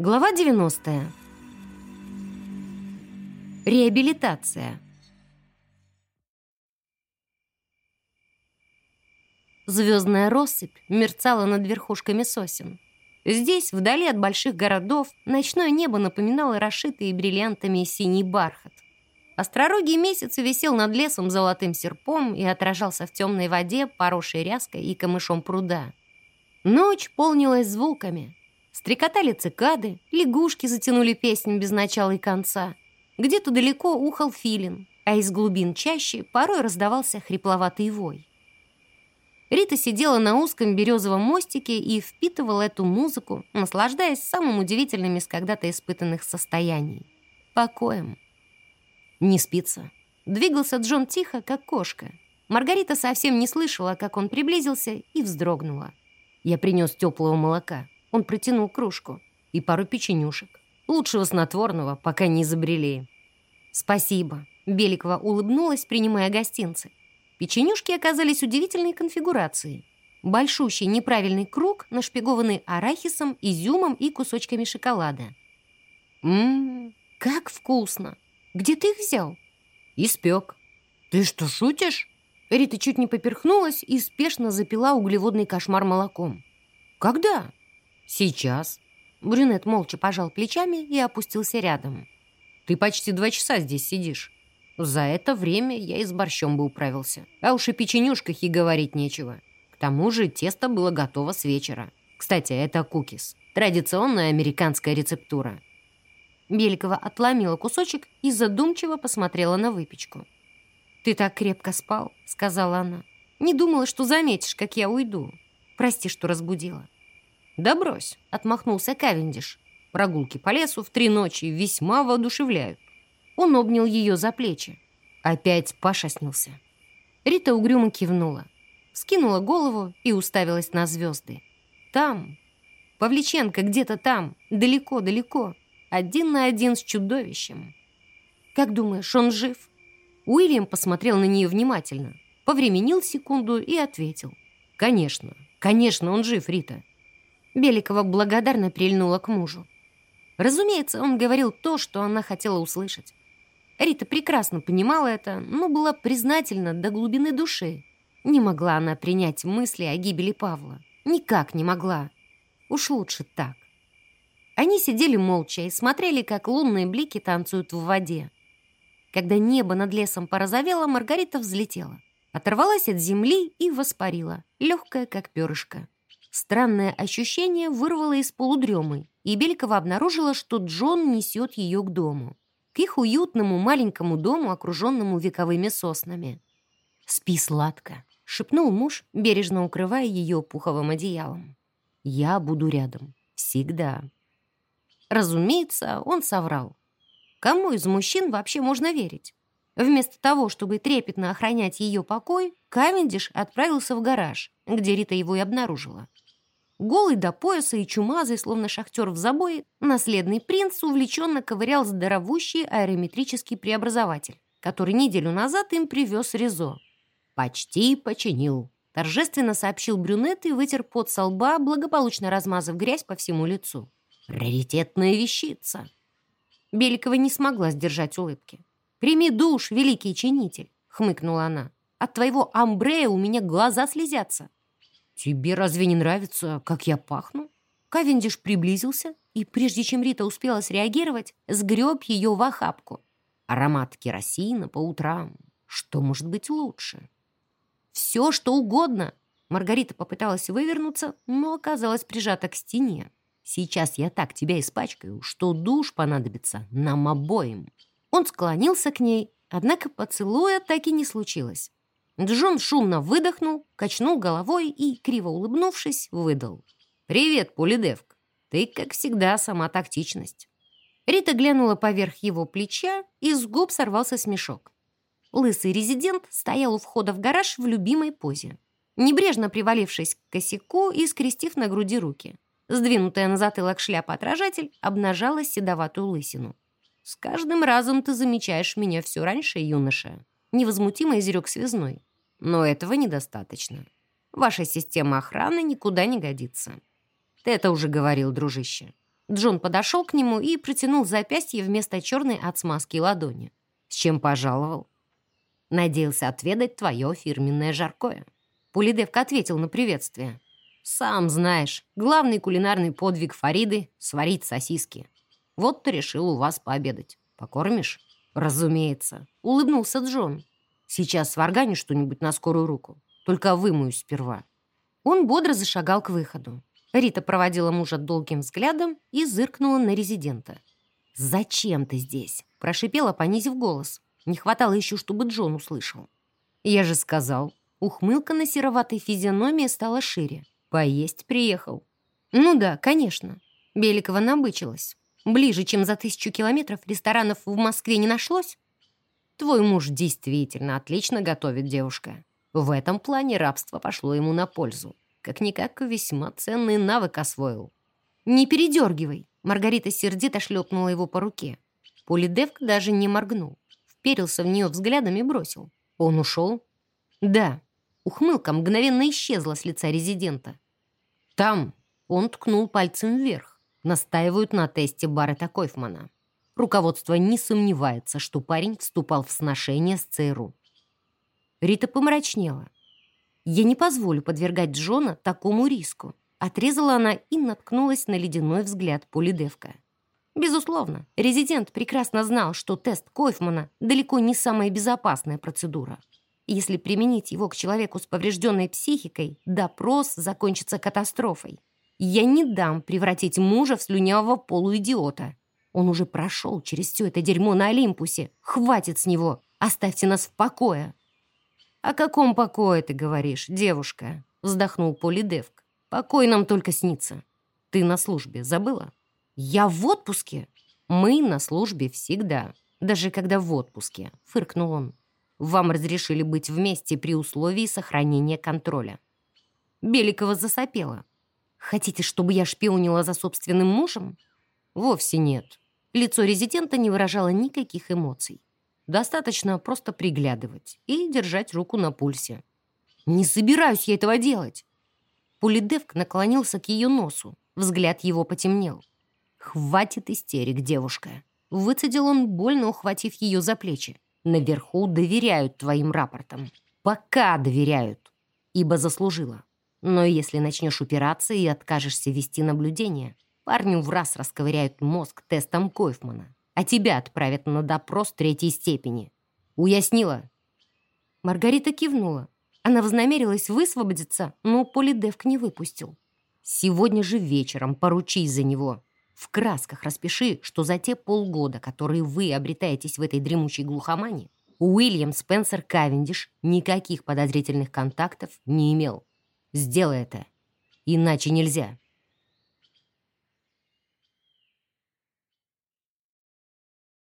Глава 90. Реабилитация. Звездная россыпь мерцала над верхушками сосен. Здесь, вдали от больших городов, ночное небо напоминало расшитый бриллиантами синий бархат. Остророгий месяц висел над лесом золотым серпом и отражался в темной воде, поросшей ряской и камышом пруда. Ночь полнилась звуками — Стрекотали цикады, лягушки затянули песню без начала и конца. Где-то далеко ухал филин, а из глубин чаще порой раздавался хрипловатый вой. Рита сидела на узком березовом мостике и впитывала эту музыку, наслаждаясь самым удивительным из когда-то испытанных состояний — покоем. Не спится. Двигался Джон тихо, как кошка. Маргарита совсем не слышала, как он приблизился, и вздрогнула. Я принес теплого молока. Он протянул кружку и пару печенюшек. Лучшего снотворного, пока не изобрели. «Спасибо», — Беликова улыбнулась, принимая гостинцы. Печенюшки оказались удивительной конфигурацией. Большущий неправильный круг, нашпигованный арахисом, изюмом и кусочками шоколада. «Ммм, как вкусно! Где ты их взял?» «Испек». «Ты что, шутишь?» Рита чуть не поперхнулась и спешно запила углеводный кошмар молоком. «Когда?» «Сейчас». Брюнет молча пожал плечами и опустился рядом. «Ты почти два часа здесь сидишь. За это время я и с борщом бы управился. А уж и печенюшках и говорить нечего. К тому же тесто было готово с вечера. Кстати, это кукис. Традиционная американская рецептура». Беликова отломила кусочек и задумчиво посмотрела на выпечку. «Ты так крепко спал», — сказала она. «Не думала, что заметишь, как я уйду. Прости, что разбудила». «Да брось», — отмахнулся Кавендиш. «Прогулки по лесу в три ночи весьма воодушевляют». Он обнял ее за плечи. Опять Паша снился. Рита угрюмо кивнула, скинула голову и уставилась на звезды. «Там, Павличенко где-то там, далеко-далеко, один на один с чудовищем». «Как думаешь, он жив?» Уильям посмотрел на нее внимательно, повременил секунду и ответил. «Конечно, конечно, он жив, Рита. Беликова благодарно прильнула к мужу. Разумеется, он говорил то, что она хотела услышать. Рита прекрасно понимала это, но была признательна до глубины души. Не могла она принять мысли о гибели Павла. Никак не могла. Уж лучше так. Они сидели молча и смотрели, как лунные блики танцуют в воде. Когда небо над лесом порозовело, Маргарита взлетела. Оторвалась от земли и воспарила, легкая, как перышко. Странное ощущение вырвало из полудремы, и Белькова обнаружила, что Джон несет ее к дому. К их уютному маленькому дому, окруженному вековыми соснами. «Спи сладко», — шепнул муж, бережно укрывая ее пуховым одеялом. «Я буду рядом. Всегда». Разумеется, он соврал. Кому из мужчин вообще можно верить? Вместо того, чтобы трепетно охранять ее покой, Кавендиш отправился в гараж, где Рита его и обнаружила. Голый до пояса и чумазый, словно шахтер в забое, наследный принц увлеченно ковырял здоровущий аэрометрический преобразователь, который неделю назад им привез Резо. «Почти починил», — торжественно сообщил брюнет и вытер пот со лба, благополучно размазав грязь по всему лицу. «Раритетная вещица». Беликова не смогла сдержать улыбки. «Прими душ, великий чинитель», — хмыкнула она. «От твоего амбрея у меня глаза слезятся». «Тебе разве не нравится, как я пахну?» Кавендиш приблизился, и прежде чем Рита успела среагировать, сгреб ее в охапку. Аромат керосина по утрам. Что может быть лучше? «Все, что угодно!» Маргарита попыталась вывернуться, но оказалась прижата к стене. «Сейчас я так тебя испачкаю, что душ понадобится нам обоим». Он склонился к ней, однако поцелуя так и не случилось. Джон шумно выдохнул, качнул головой и, криво улыбнувшись, выдал. «Привет, Полидевк. Ты, как всегда, сама тактичность». Рита глянула поверх его плеча, и с губ сорвался смешок. Лысый резидент стоял у входа в гараж в любимой позе, небрежно привалившись к косяку и скрестив на груди руки. Сдвинутая на затылок шляпа-отражатель обнажала седоватую лысину. «С каждым разом ты замечаешь меня все раньше, юноша», — невозмутимо изрек связной. Но этого недостаточно. Ваша система охраны никуда не годится. Ты это уже говорил, дружище. Джон подошел к нему и протянул запястье вместо черной от смазки ладони. «С чем пожаловал?» «Надеялся отведать твое фирменное жаркое». Пулидевка ответил на приветствие. «Сам знаешь, главный кулинарный подвиг Фариды — сварить сосиски. Вот ты решил у вас пообедать. Покормишь?» «Разумеется», — улыбнулся Джон. «Сейчас сварганю что-нибудь на скорую руку. Только вымоюсь сперва». Он бодро зашагал к выходу. Рита проводила мужа долгим взглядом и зыркнула на резидента. «Зачем ты здесь?» – прошипела, понизив голос. Не хватало еще, чтобы Джон услышал. «Я же сказал». Ухмылка на сероватой физиономии стала шире. «Поесть приехал». «Ну да, конечно». Беликова набычилась. «Ближе, чем за тысячу километров, ресторанов в Москве не нашлось?» «Твой муж действительно отлично готовит, девушка. В этом плане рабство пошло ему на пользу. Как-никак весьма ценный навык освоил. «Не передергивай!» Маргарита сердито шлепнула его по руке. Полидевк даже не моргнул. Вперился в нее взглядом и бросил. «Он ушел?» «Да». Ухмылка мгновенно исчезла с лица резидента. «Там!» Он ткнул пальцем вверх. Настаивают на тесте Баррета Койфмана. Руководство не сомневается, что парень вступал в сношение с ЦРУ. Рита помрачнела. Я не позволю подвергать Джона такому риску. Отрезала она и наткнулась на ледяной взгляд Полидевка. Безусловно, резидент прекрасно знал, что тест Койфмана далеко не самая безопасная процедура. Если применить его к человеку с поврежденной психикой, допрос закончится катастрофой. Я не дам превратить мужа в слюнявого полуидиота. Он уже прошел через все это дерьмо на Олимпусе. Хватит с него. Оставьте нас в покое. «О каком покое ты говоришь, девушка?» — вздохнул Полидевк. «Покой нам только снится. Ты на службе забыла?» «Я в отпуске?» «Мы на службе всегда, даже когда в отпуске», — фыркнул он. «Вам разрешили быть вместе при условии сохранения контроля». Беликова засопела. «Хотите, чтобы я шпионила за собственным мужем?» «Вовсе нет». Лицо резидента не выражало никаких эмоций. Достаточно просто приглядывать и держать руку на пульсе. «Не собираюсь я этого делать!» Пулидевк наклонился к ее носу. Взгляд его потемнел. «Хватит истерик, девушка!» Выцедил он, больно ухватив ее за плечи. «Наверху доверяют твоим рапортам. Пока доверяют, ибо заслужила. Но если начнешь упираться и откажешься вести наблюдение, парню в раз расковыряют мозг тестом Койфмана а тебя отправят на допрос третьей степени. Уяснила?» Маргарита кивнула. Она вознамерилась высвободиться, но Полидевк не выпустил. «Сегодня же вечером поручись за него. В красках распиши, что за те полгода, которые вы обретаетесь в этой дремучей глухомане, Уильям Спенсер Кавендиш никаких подозрительных контактов не имел. Сделай это. Иначе нельзя».